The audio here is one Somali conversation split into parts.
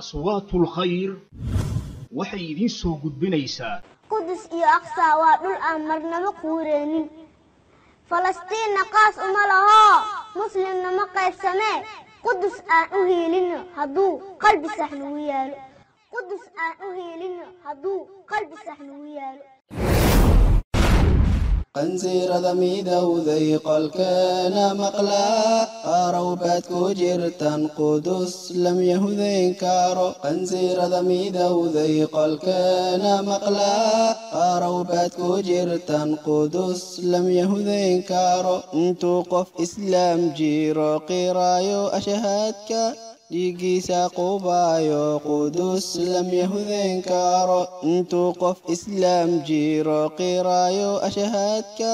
aswaatul khayr. Waxay idiin soo gudbinaysaa. Qudus iyo aqsaa waa dhul aan marnaba quureenin falastiinna qaas uma laho. Muslimna ma qaybsamee qudus aan u hiilinno hadduu qalbi sax yaalo qudus aan u hiilinno hadduu qalbi sax nagu yaalo qansiirada midowday qolkeena maqlaa qarow baad ku jirtan qudus lam yahudayn karo qansiirada midowday qolkeena maqlaa qarow baad ku jirtan qudus lam yahudayn karo intuu qof islaam jiro qiraayo ashahaadka dhiiggiisa qubaayo qudus lam yahudayn karo. Intuu qof islaam jiro qiraayo ashahaadka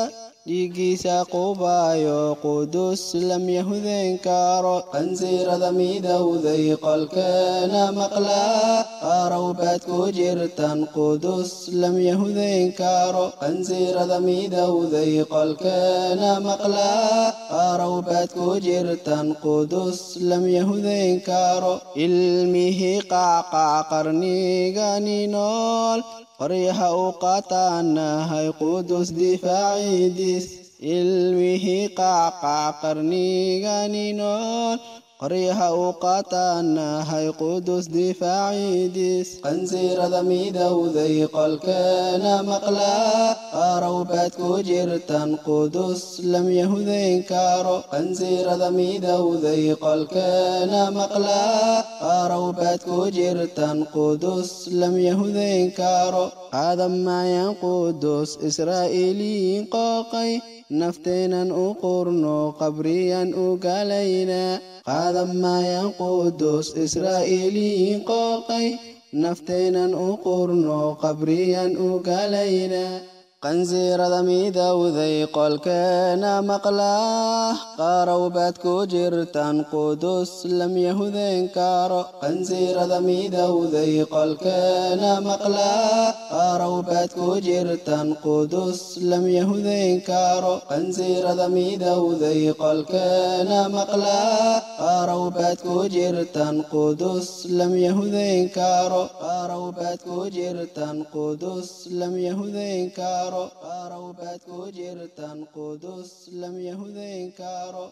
dhiiggiisa qubaayo qudus lam yahudayn karo qansiirada midowday qolkeena maqlaa qarow baad ku jirtan qudus lam yahudayn karo qansiirada midowday qolkeena maqlaa qarow baad ku jirtan qudus lam yahudayn karo ilmihii qaaqaa qarnigani nool qoryaha u qaataanahay qudus difaacidiis ilmihii qaaqaa qarnigani nool qoryaha u qaataanahay qudus difaacidiis qansiirada midowday qolkeena maqlaa qarow baad ku jirtan qudus lam yahudayn karo qansiirada midowday qolkeena maqlaa qarow baad ku jirtan qudus lam yahudayn karo qaadan maayaan qudus israa'iiliin qooqay nafteenan u qurno qabriyan u galaynaa qaadan maayaan qudus israa'iiliin qooqay nafteenan u qurno qabriyan u galaynaa qansiirada midowday qolkeena maqlaa qarow baad ku jirtan qudus lam yahudayn karo qansiirada midowday qolkeena maqlaa qarow baad ku jirtan qudus lam yahudayn karo qansiirada midowday qolkeena maqlaa qarow baad ku jirtan qudus lam yahudayn karo qarow baad ku jirtan qudus lam yahudayn karo qarow baad ku jirtan qudus lam yahudayn karo